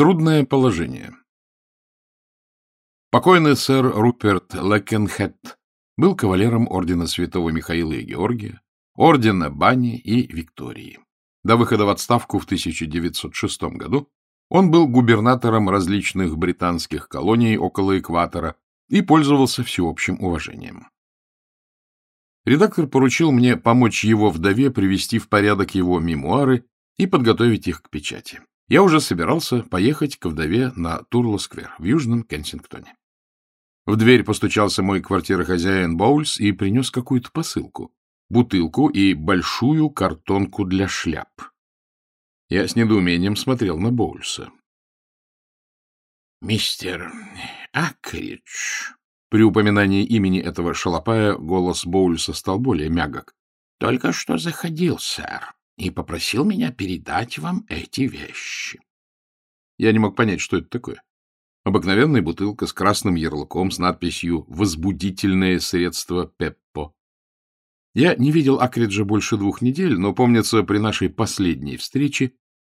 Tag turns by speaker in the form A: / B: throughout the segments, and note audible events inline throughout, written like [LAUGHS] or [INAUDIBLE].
A: Трудное положение. Покойный сэр Руперт Лекенхед был кавалером ордена святого Михаила и Георгия, ордена Бани и Виктории. До выхода в отставку в 1906 году он был губернатором различных британских колоний около экватора и пользовался всеобщим уважением. Редактор поручил мне помочь его вдове привести в порядок его мемуары и подготовить их к печати. Я уже собирался поехать к вдове на Турло-сквер в Южном Кенсингтоне. В дверь постучался мой квартирохозяин Боульс и принес какую-то посылку, бутылку и большую картонку для шляп. Я с недоумением смотрел на Боульса. — Мистер Акридж, при упоминании имени этого шалопая голос Боульса стал более мягок. — Только что заходил, сэр и попросил меня передать вам эти вещи. Я не мог понять, что это такое. Обыкновенная бутылка с красным ярлыком с надписью «Возбудительное средство Пеппо». Я не видел Акриджа больше двух недель, но, помнится, при нашей последней встрече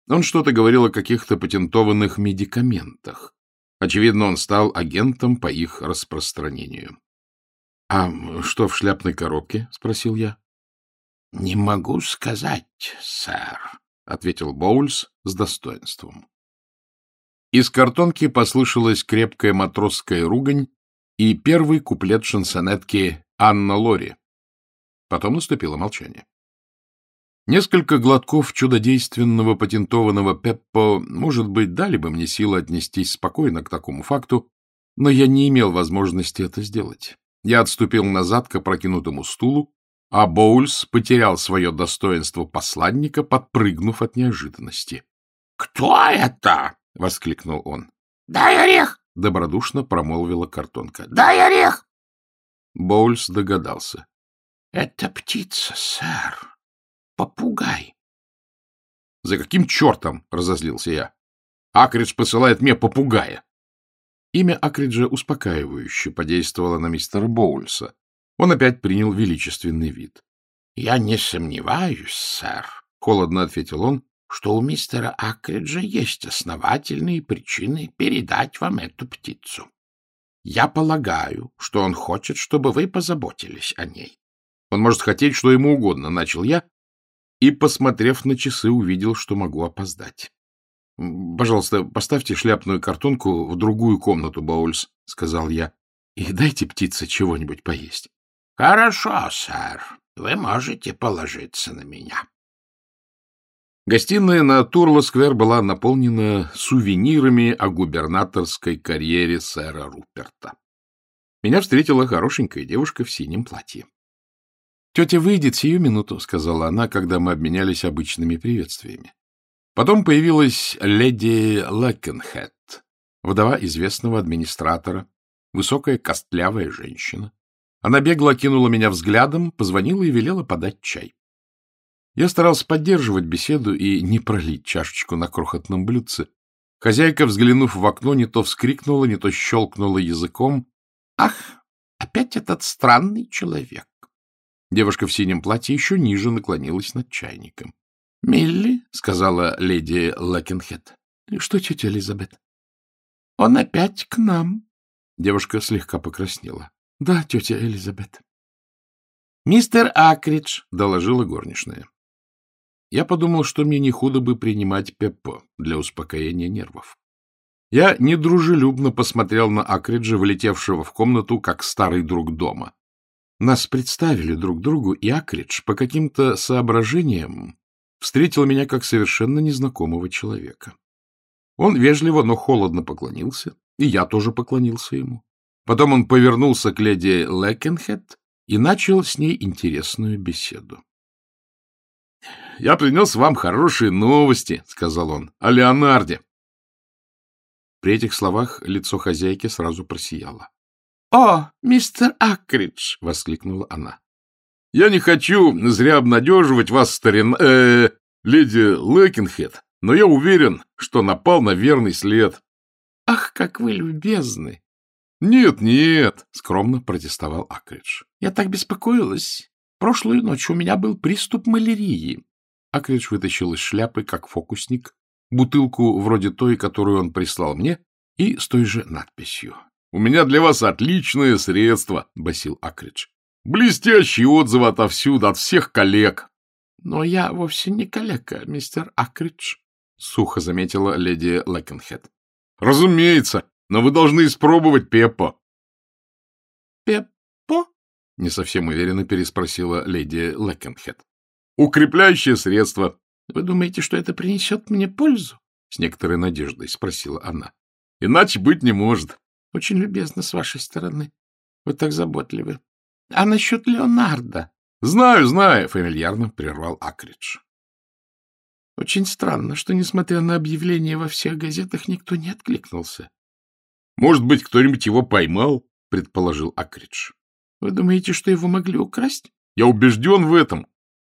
A: он что-то говорил о каких-то патентованных медикаментах. Очевидно, он стал агентом по их распространению. — А что в шляпной коробке? — спросил я. — Не могу сказать, сэр, — ответил Боульс с достоинством. Из картонки послышалась крепкая матросская ругань и первый куплет шансонетки «Анна Лори». Потом наступило молчание. Несколько глотков чудодейственного патентованного Пеппо, может быть, дали бы мне силы отнестись спокойно к такому факту, но я не имел возможности это сделать. Я отступил назад к опрокинутому стулу а Боульс потерял свое достоинство посланника, подпрыгнув от неожиданности. — Кто это? — воскликнул он. — Дай орех! — добродушно промолвила картонка. — Дай орех! Боульс догадался. — Это птица, сэр. Попугай. — За каким чертом? — разозлился я. — Акридж посылает мне попугая. Имя Акриджа успокаивающе подействовало на мистера Боульса, он опять принял величественный вид. — Я не сомневаюсь, сэр, — холодно ответил он, — что у мистера Акриджа есть основательные причины передать вам эту птицу. Я полагаю, что он хочет, чтобы вы позаботились о ней. Он может хотеть что ему угодно, — начал я, и, посмотрев на часы, увидел, что могу опоздать. — Пожалуйста, поставьте шляпную картонку в другую комнату, Боульс, — сказал я, — и дайте птице чего-нибудь поесть. — Хорошо, сэр. Вы можете положиться на меня. Гостиная на Турло-сквер была наполнена сувенирами о губернаторской карьере сэра Руперта. Меня встретила хорошенькая девушка в синем платье. — Тетя выйдет сию минуту, — сказала она, когда мы обменялись обычными приветствиями. Потом появилась леди Лекенхед, вдова известного администратора, высокая костлявая женщина. Она бегло окинула меня взглядом, позвонила и велела подать чай. Я старался поддерживать беседу и не пролить чашечку на крохотном блюдце. Хозяйка, взглянув в окно, не то вскрикнула, не то щелкнула языком. «Ах, опять этот странный человек!» Девушка в синем платье еще ниже наклонилась над чайником. — Милли, — сказала леди Лакенхед. — Что, тетя Элизабет? — Он опять к нам. Девушка слегка покраснела. — Да, тетя Элизабет. — Мистер Акридж, — доложила горничная. Я подумал, что мне не худо бы принимать Пеппо для успокоения нервов. Я недружелюбно посмотрел на Акриджа, влетевшего в комнату, как старый друг дома. Нас представили друг другу, и Акридж по каким-то соображениям встретил меня как совершенно незнакомого человека. Он вежливо, но холодно поклонился, и я тоже поклонился ему. Потом он повернулся к леди Лекенхед и начал с ней интересную беседу. — Я принес вам хорошие новости, — сказал он, — о Леонарде. При этих словах лицо хозяйки сразу просияло. — О, мистер Акридж! — воскликнула она. — Я не хочу зря обнадеживать вас, старин... Э, леди Лекенхед, но я уверен, что напал на верный след. — Ах, как вы любезны! «Нет, нет», — скромно протестовал Акридж. «Я так беспокоилась. Прошлую ночь у меня был приступ малярии». Акридж вытащил из шляпы, как фокусник, бутылку вроде той, которую он прислал мне, и с той же надписью. — У меня для вас отличное средство, — басил Акридж. — Блестящие отзывы отовсюду, от всех коллег. — Но я вовсе не коллега, мистер Акридж, — сухо заметила леди Лэкенхед. — Разумеется, но вы должны испробовать Пеппо. — Пеппо? — не совсем уверенно переспросила леди Лэкенхед. — Укрепляющее средство. — Вы думаете, что это принесет мне пользу? — с некоторой надеждой спросила она. — Иначе быть не может. — Очень любезно с вашей стороны. Вы так заботливы. — А насчет Леонардо? — Знаю, знаю, — фамильярно прервал Акридж. — Очень странно, что, несмотря на объявления во всех газетах, никто не откликнулся. — Может быть, кто-нибудь его поймал? — предположил Акридж. — Вы думаете, что его могли украсть? — Я убежден в этом.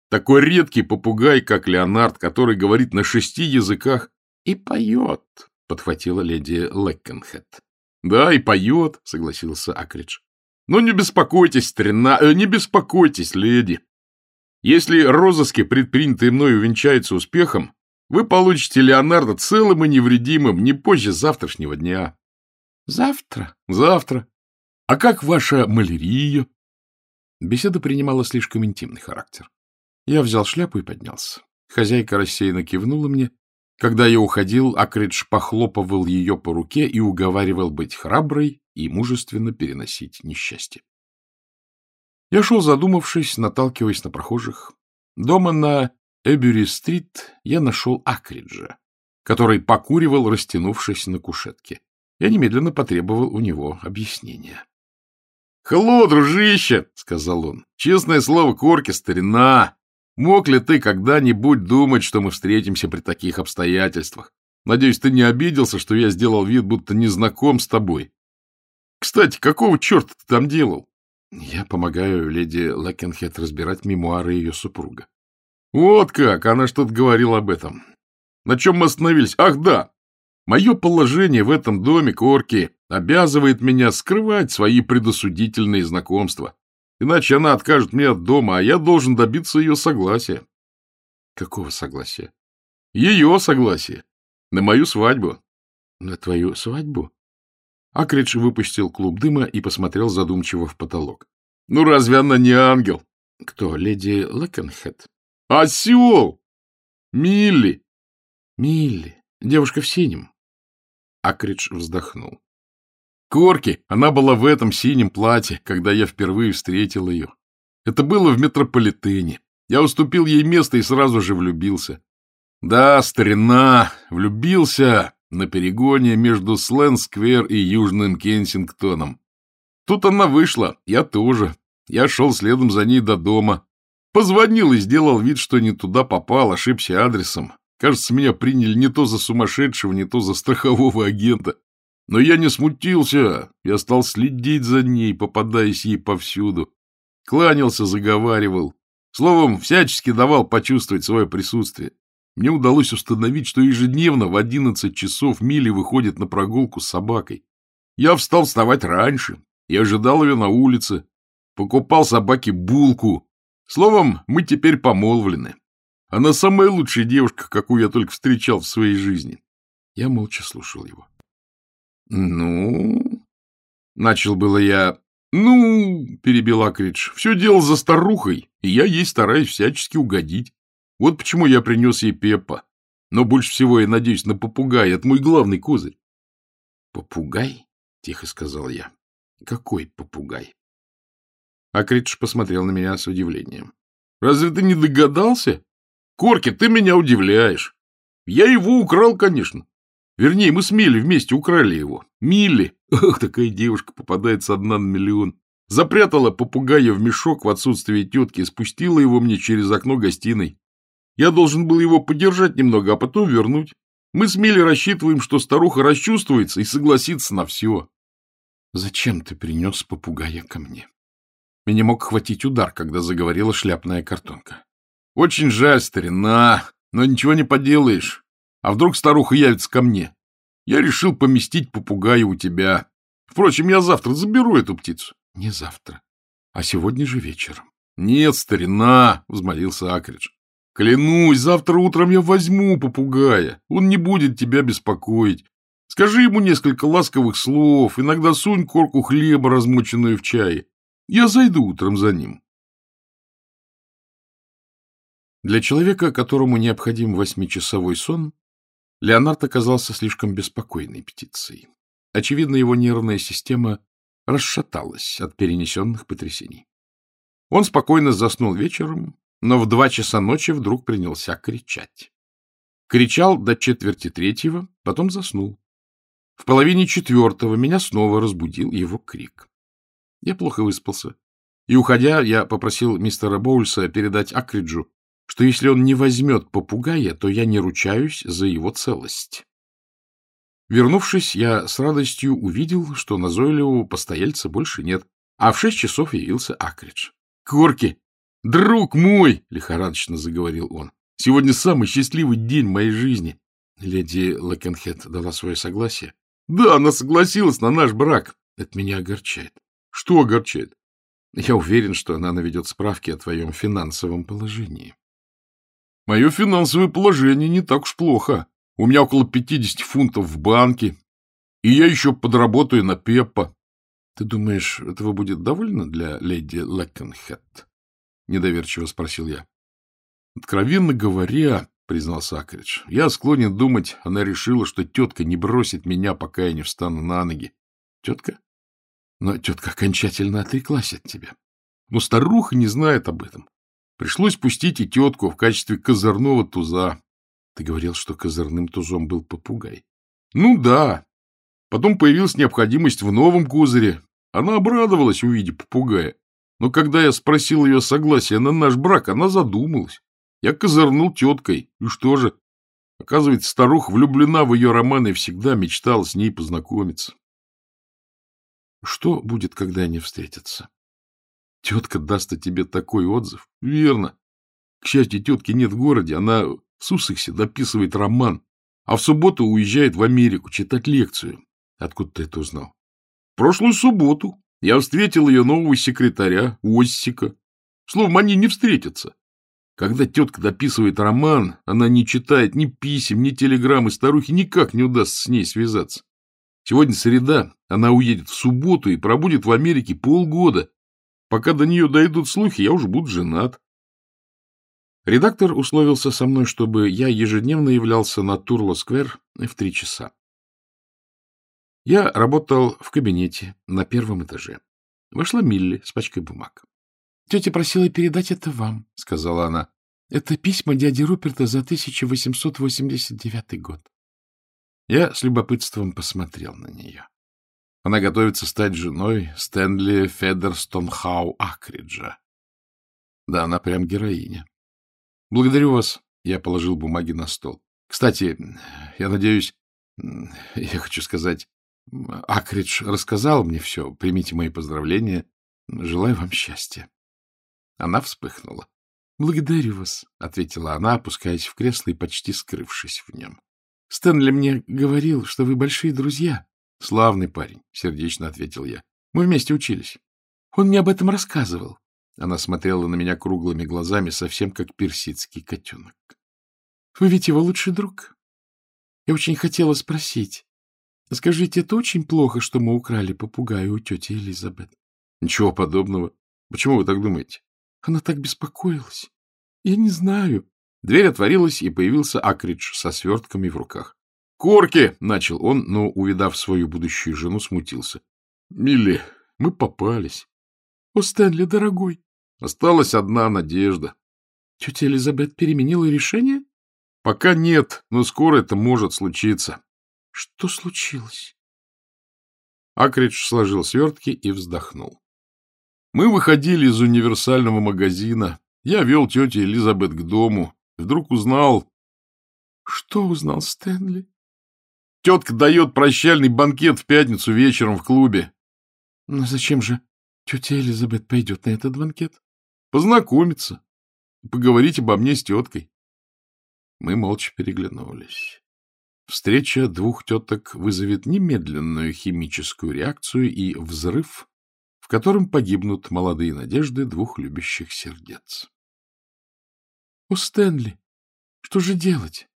A: Такой редкий попугай, как Леонард, который говорит на шести языках и поет, — подхватила леди Леккенхед. — Да, и поет, — согласился Акридж. — Но не беспокойтесь, старина, э, не беспокойтесь, леди. Если розыски, предпринятые мною, венчаются успехом, вы получите Леонардо целым и невредимым не позже завтрашнего дня. — Завтра? — Завтра. А как ваша малярия? Беседа принимала слишком интимный характер. Я взял шляпу и поднялся. Хозяйка рассеянно кивнула мне. Когда я уходил, Акридж похлопывал ее по руке и уговаривал быть храброй и мужественно переносить несчастье. Я шел, задумавшись, наталкиваясь на прохожих. Дома на Эбюри-стрит я нашел Акриджа, который покуривал, растянувшись на кушетке. Я немедленно потребовал у него объяснения. — Хелло, дружище! — сказал он. — Честное слово, корки, старина! Мог ли ты когда-нибудь думать, что мы встретимся при таких обстоятельствах? Надеюсь, ты не обиделся, что я сделал вид, будто не знаком с тобой. Кстати, какого черта ты там делал? Я помогаю леди Лэкенхед разбирать мемуары ее супруга. Вот как, она что-то говорила об этом. На чем мы остановились? Ах, да! Мое положение в этом доме, Корки, обязывает меня скрывать свои предосудительные знакомства. Иначе она откажет мне от дома, а я должен добиться ее согласия. Какого согласия? Ее согласия. На мою свадьбу. На твою свадьбу? Акридж выпустил клуб дыма и посмотрел задумчиво в потолок. Ну разве она не ангел? Кто, леди Лэкенхед? Осел! Милли! Милли, девушка в синем. Акридж вздохнул. Корки, она была в этом синем платье, когда я впервые встретил ее. Это было в метрополитене. Я уступил ей место и сразу же влюбился. Да, старина, влюбился на перегоне между Слен-сквер и Южным Кенсингтоном. Тут она вышла, я тоже. Я шел следом за ней до дома. Позвонил и сделал вид, что не туда попал, ошибся адресом. Кажется, меня приняли не то за сумасшедшего, не то за страхового агента. Но я не смутился, я стал следить за ней, попадаясь ей повсюду. Кланялся, заговаривал. Словом, всячески давал почувствовать свое присутствие. Мне удалось установить, что ежедневно в одиннадцать часов Милли выходит на прогулку с собакой. Я встал вставать раньше и ожидал ее на улице. Покупал собаке булку. Словом, мы теперь помолвлены. Она самая лучшая девушка, какую я только встречал в своей жизни. Я молча слушал его. — Ну? — начал было я. — Ну, — перебил Акридж, — все дело за старухой, и я ей стараюсь всячески угодить. Вот почему я принес ей Пеппа. Но больше всего я надеюсь на попугая, это мой главный козырь. — Попугай? — тихо сказал я. — Какой попугай? Акридж посмотрел на меня с удивлением. — Разве ты не догадался? Корки, ты меня удивляешь. Я его украл, конечно. Вернее, мы с Милли вместе украли его. Милли, ох, такая девушка попадается одна на миллион, запрятала попугая в мешок в отсутствие тетки и спустила его мне через окно гостиной. Я должен был его подержать немного, а потом вернуть. Мы с Милли рассчитываем, что старуха расчувствуется и согласится на все. Зачем ты принес попугая ко мне? Меня мог хватить удар, когда заговорила шляпная картонка. Очень жаль, старина, но ничего не поделаешь. А вдруг старуха явится ко мне? Я решил поместить попугая у тебя. Впрочем, я завтра заберу эту птицу. — Не завтра, а сегодня же вечером. — Нет, старина, — взмолился Акридж. — Клянусь, завтра утром я возьму попугая. Он не будет тебя беспокоить. Скажи ему несколько ласковых слов, иногда сунь корку хлеба, размоченную в чае. Я зайду утром за ним. Для человека, которому необходим восьмичасовой сон, Леонард оказался слишком беспокойной птицей. Очевидно, его нервная система расшаталась от перенесенных потрясений. Он спокойно заснул вечером, но в два часа ночи вдруг принялся кричать. Кричал до четверти третьего, потом заснул. В половине четвертого меня снова разбудил его крик. Я плохо выспался. И, уходя, я попросил мистера Боульса передать Акриджу, что если он не возьмет попугая, то я не ручаюсь за его целость. Вернувшись, я с радостью увидел, что назойливого постояльца больше нет, а в шесть часов явился Акридж. — Корки! Друг мой! — лихорадочно заговорил он. — Сегодня самый счастливый день моей жизни. Леди Лакенхед дала свое согласие. — Да, она согласилась на наш брак. Это меня огорчает. — Что огорчает? Я уверен, что она наведет справки о твоем финансовом положении. Мое финансовое положение не так уж плохо. У меня около 50 фунтов в банке, и я еще подработаю на Пеппа. Ты думаешь, этого будет довольно для леди Лэккенхед? Недоверчиво спросил я. Откровенно говоря, признался Акридж, я склонен думать, она решила, что тетка не бросит меня, пока я не встану на ноги. Тетка? Но тетка окончательно отреклась от тебя. Но старуха не знает об этом. Пришлось пустить и тетку в качестве козырного туза. Ты говорил, что козырным тузом был попугай. Ну да. Потом появилась необходимость в новом козыре. Она обрадовалась, увидев попугая. Но когда я спросил ее согласия на наш брак, она задумалась. Я козырнул теткой. И что же? Оказывается, старуха влюблена в ее роман и всегда мечтала с ней познакомиться. Что будет, когда они встретятся? Тетка даст о тебе такой отзыв. Верно. К счастью, тетки нет в городе. Она в Суссексе дописывает роман, а в субботу уезжает в Америку читать лекцию. Откуда ты это узнал? Прошлую субботу я встретил ее нового секретаря, Оссика. Словом, они не встретятся. Когда тетка дописывает роман, она не читает ни писем, ни телеграммы старухи, никак не удастся с ней связаться. Сегодня среда, она уедет в субботу и пробудет в Америке полгода. Пока до нее дойдут слухи, я уже буду женат. Редактор условился со мной, чтобы я ежедневно являлся на Турло-сквер в три часа. Я работал в кабинете на первом этаже. Вошла Милли с пачкой бумаг. — Тетя просила передать это вам, — сказала она. — Это письма дяди Руперта за 1889 год. Я с любопытством посмотрел на нее. Она готовится стать женой Стэнли Федерстонхау Акриджа. Да, она прям героиня. Благодарю вас. Я положил бумаги на стол. Кстати, я надеюсь, я хочу сказать, Акридж рассказал мне все. Примите мои поздравления. Желаю вам счастья. Она вспыхнула. — Благодарю вас, — ответила она, опускаясь в кресло и почти скрывшись в нем. — Стэнли мне говорил, что вы большие друзья. — Славный парень, — сердечно ответил я. — Мы вместе учились. Он мне об этом рассказывал. Она смотрела на меня круглыми глазами, совсем как персидский котенок. — Вы ведь его лучший друг? Я очень хотела спросить. Скажите, это очень плохо, что мы украли попугая у тети Элизабет? — Ничего подобного. Почему вы так думаете? Она так беспокоилась. Я не знаю. Дверь отворилась, и появился Акридж со свертками в руках. — Корки! — начал он, но, увидав свою будущую жену, смутился. — Милли, мы попались. — О, Стэнли, дорогой, Осталась одна надежда. Тетя Элизабет переменила решение? Пока нет, но скоро это может случиться. Что случилось? Акридж сложил свертки и вздохнул. Мы выходили из универсального магазина. Я вел тетю Элизабет к дому. Вдруг узнал... Что узнал Стэнли? Тетка дает прощальный банкет в пятницу вечером в клубе. Но зачем же тетя Элизабет пойдет на этот банкет? Познакомиться. Поговорить обо мне с теткой. Мы молча переглянулись. Встреча двух теток вызовет немедленную химическую реакцию и взрыв, в котором погибнут молодые надежды двух любящих сердец.
B: — О, Стэнли, что же делать?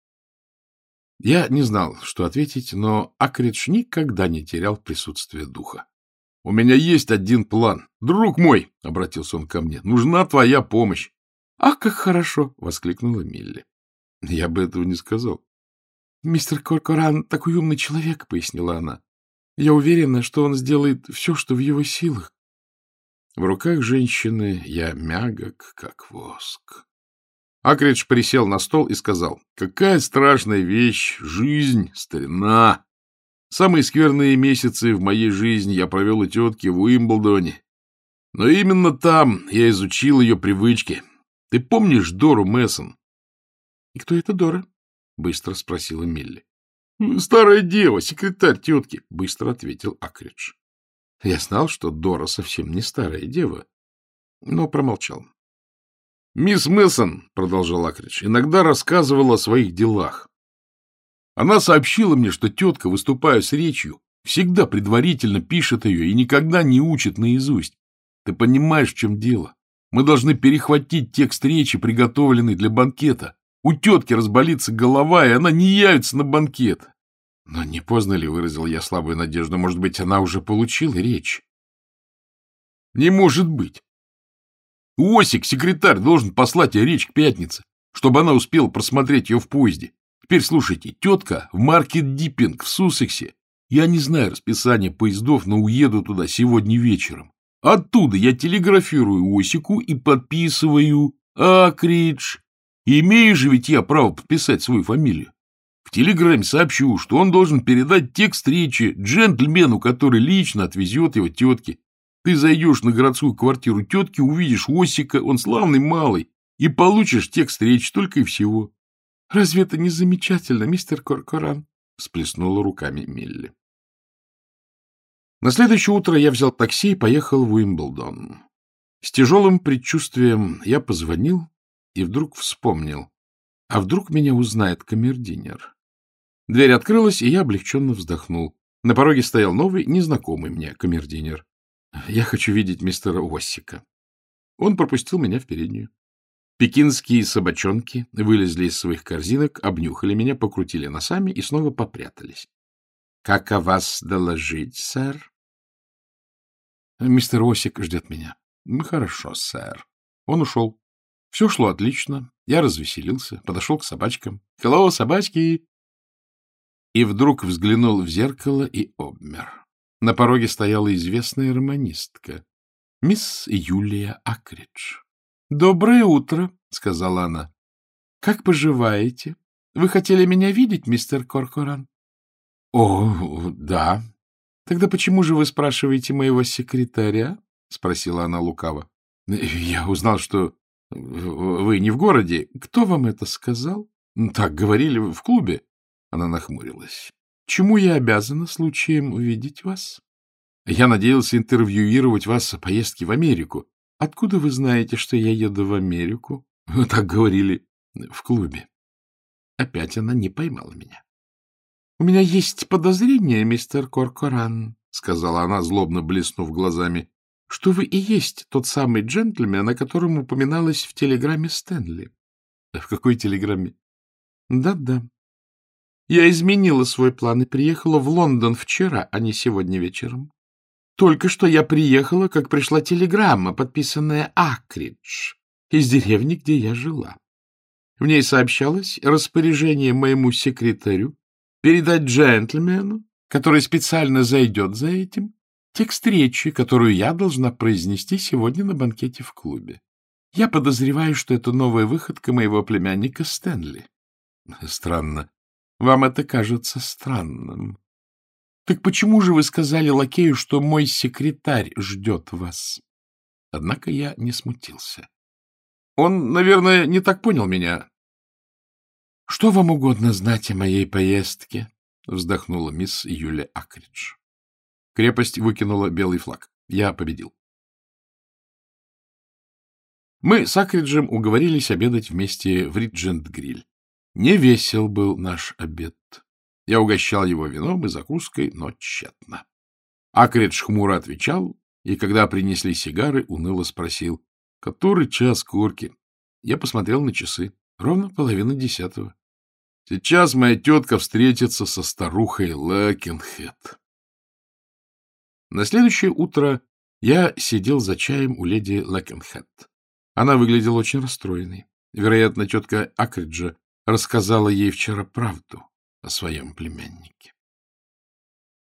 A: Я не знал, что ответить, но Акридж никогда не терял присутствие духа. — У меня есть один план. Друг мой, — обратился он ко мне, — нужна твоя помощь.
B: — Ах, как хорошо! — воскликнула Милли.
A: Я бы этого не сказал.
B: — Мистер Коркоран такой умный человек, — пояснила она. — Я уверена, что он сделает все, что в его силах.
A: В руках женщины я мягок, как воск. Акридж присел на стол и сказал, «Какая страшная вещь, жизнь, старина! Самые скверные месяцы в моей жизни я провел у тетки в Уимблдоне. Но именно там я изучил ее привычки. Ты помнишь Дору Мессон?»
B: — И кто это Дора?
A: — быстро спросила Милли. — Старая дева, секретарь тетки, — быстро ответил Акридж. Я знал, что Дора совсем не старая дева, но промолчал. Мисс Мессон, — продолжал Акридж, — иногда рассказывала о своих делах. Она сообщила мне, что тетка, выступая с речью, всегда предварительно пишет ее и никогда не учит наизусть. Ты понимаешь, в чем дело? Мы должны перехватить текст речи, приготовленный для банкета. У тетки разболится голова, и она не явится на банкет. Но не поздно ли, выразил я слабую надежду, может быть, она уже получила речь? Не может быть. Осик, секретарь, должен послать ей речь к пятнице, чтобы она успела просмотреть ее в поезде. Теперь слушайте, тетка в Маркет Диппинг в Суссексе. Я не знаю расписания поездов, но уеду туда сегодня вечером. Оттуда я телеграфирую Осику и подписываю Акридж. Имею же ведь я право подписать свою фамилию. В телеграмме сообщу, что он должен передать текст речи джентльмену, который лично отвезет его тетке. Ты зайдешь на городскую квартиру тетки, увидишь Осика, он славный малый, и получишь текст речи только и всего.
B: — Разве это не замечательно, мистер Коркоран?
A: — сплеснула руками Милли. На следующее утро я взял такси и поехал в Уимблдон. С тяжелым предчувствием я позвонил и вдруг вспомнил. А вдруг меня узнает камердинер? Дверь открылась, и я облегченно вздохнул. На пороге стоял новый, незнакомый мне камердинер. Я хочу видеть мистера Уоссика. Он пропустил меня в переднюю. Пекинские собачонки вылезли из своих корзинок, обнюхали меня, покрутили носами и снова попрятались. — Как о вас доложить, сэр? — Мистер Осик ждет меня. — Хорошо, сэр. Он ушел. Все шло отлично. Я развеселился, подошел к собачкам. — Hello, собачки! И вдруг взглянул в зеркало и обмер. На пороге стояла известная романистка, мисс Юлия Акридж. — Доброе утро, — сказала она. — Как поживаете? Вы хотели меня видеть, мистер Коркоран? — О, да. — Тогда почему же вы спрашиваете моего секретаря? — спросила она лукаво. — Я узнал, что вы не в городе. Кто вам это сказал? — Так говорили в клубе. Она нахмурилась. Чему я обязана случаем увидеть вас? Я надеялся интервьюировать вас о поездке в Америку. Откуда вы знаете, что я еду в Америку? [LAUGHS] Так говорили в клубе. Опять она не поймала меня. — У меня есть подозрение, мистер Коркоран, — сказала она, злобно блеснув глазами, — что вы и есть тот самый джентльмен, о котором упоминалось в телеграмме Стэнли. — В какой телеграмме? Да — Да-да. Я изменила свой план и приехала в Лондон вчера, а не сегодня вечером. Только что я приехала, как пришла телеграмма, подписанная Акридж, из деревни, где я жила. В ней сообщалось распоряжение моему секретарю передать джентльмену, который специально зайдет за этим, текст речи, которую я должна произнести сегодня на банкете в клубе. Я подозреваю, что это новая выходка моего племянника Стэнли. Странно. Вам это кажется странным. Так почему же вы сказали лакею, что мой секретарь ждет вас? Однако я не смутился. Он, наверное, не так понял меня. — Что вам угодно знать о моей поездке? — вздохнула мисс Юля Акридж. Крепость выкинула белый флаг. Я победил. Мы с Акриджем уговорились обедать вместе в Риджент-Гриль. Не весел был наш обед. Я угощал его вином и закуской, но тщетно. Акридж хмуро отвечал, и когда принесли сигары, уныло спросил, который час корки. Я посмотрел на часы.
B: Ровно половина десятого.
A: Сейчас моя тетка встретится со старухой Лэкенхед.
B: На следующее утро я сидел за чаем у леди Лэкенхед. Она выглядела очень расстроенной. Вероятно, тетка Акриджа рассказала ей вчера правду о своем племяннике.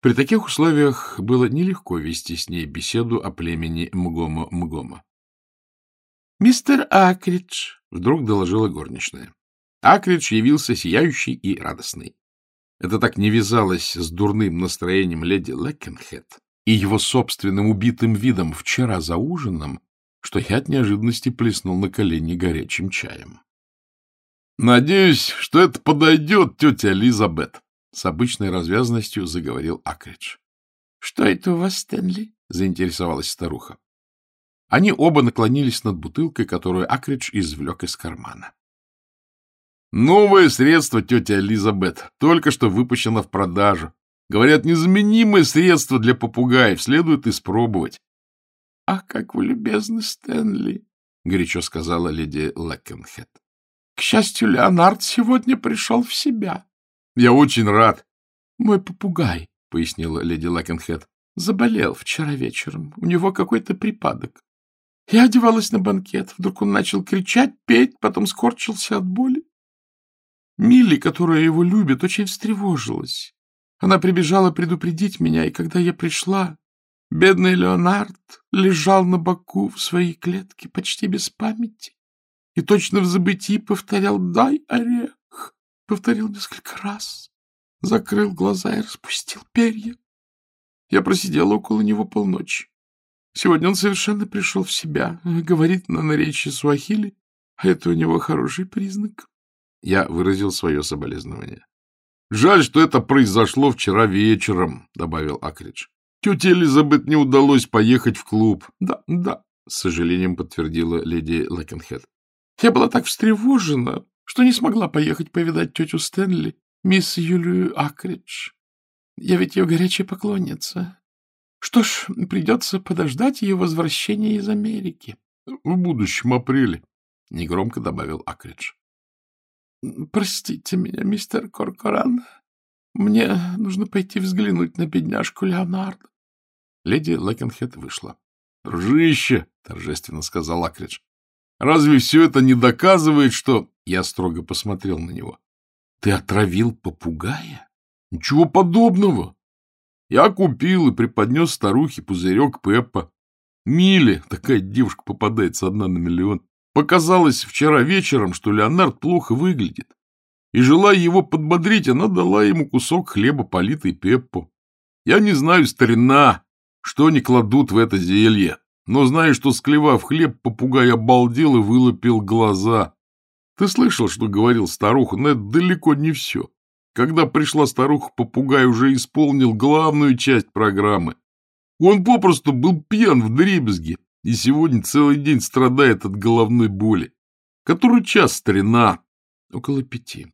B: При таких условиях было нелегко вести с ней беседу о племени Мгома-Мгома. — Мистер Акридж, — вдруг доложила горничная. Акридж явился сияющий и радостный. Это так не вязалось с дурным настроением леди Леккенхед и его собственным убитым видом вчера за ужином, что я от неожиданности плеснул на колени горячим чаем.
A: — Надеюсь, что это подойдет, тетя Элизабет, — с обычной развязностью заговорил Акридж.
B: — Что это у вас, Стэнли? — заинтересовалась старуха. Они оба наклонились над бутылкой, которую Акридж извлек из кармана.
A: Новое средство, тетя Элизабет, только что выпущено в продажу. Говорят, незаменимое средство для попугаев, следует испробовать.
B: — Ах, как вы любезны, Стэнли, — горячо сказала леди Лэккенхед. — К счастью, Леонард сегодня пришел в себя.
A: — Я очень рад.
B: — Мой попугай, — пояснила леди Лэккенхед, — заболел вчера вечером. У него какой-то припадок. Я одевалась на банкет. Вдруг он начал кричать, петь, потом скорчился от боли. Милли, которая его любит, очень встревожилась. Она прибежала предупредить меня, и когда я пришла, бедный Леонард лежал на боку в своей клетке, почти без памяти, и точно в забытии повторял «дай орех», повторил несколько раз, закрыл глаза и распустил перья. Я просидела около него полночи. Сегодня он совершенно пришел в себя, говорит на наречии суахили, а это у него хороший признак.
A: Я выразил свое соболезнование. — Жаль, что это произошло вчера вечером, — добавил Акридж. — Тете Элизабет не удалось поехать в клуб.
B: — Да, да, — с сожалением подтвердила леди Лэкенхед. — Я была так встревожена, что не смогла поехать повидать тетю Стэнли, мисс Юлию Акридж. Я ведь ее горячая поклонница. Что ж, придется подождать ее возвращения из Америки.
A: — В будущем апреле, — негромко добавил Акридж.
B: — Простите меня, мистер Коркоран. Мне нужно пойти взглянуть на бедняжку Леонардо.
A: Леди Лэкенхед вышла. — Дружище, — торжественно сказал Акридж, — разве все это не доказывает, что... Я строго посмотрел на него. — Ты отравил попугая? — Ничего подобного. Я купил и преподнес старухе пузырек Пеппа. Миле, такая девушка попадается одна на миллион, показалось вчера вечером, что Леонард плохо выглядит. И, желая его подбодрить, она дала ему кусок хлеба, политый Пеппу. Я не знаю, старина, что они кладут в это зелье, но знаю, что, склевав хлеб, попугай обалдел и вылупил глаза. Ты слышал, что говорил старуха, но это далеко не все. Когда пришла старуха-попугай, уже исполнил главную часть программы. Он попросту был пьян в дребезге и сегодня целый день страдает от головной боли. Который час, старина?
B: Около пяти.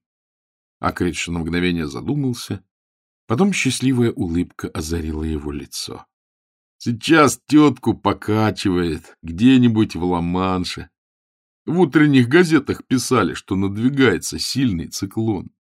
B: Акридж на мгновение задумался, потом счастливая улыбка озарила его лицо.
A: Сейчас тетку покачивает где-нибудь в Ла-Манше. В утренних газетах писали, что надвигается сильный циклон.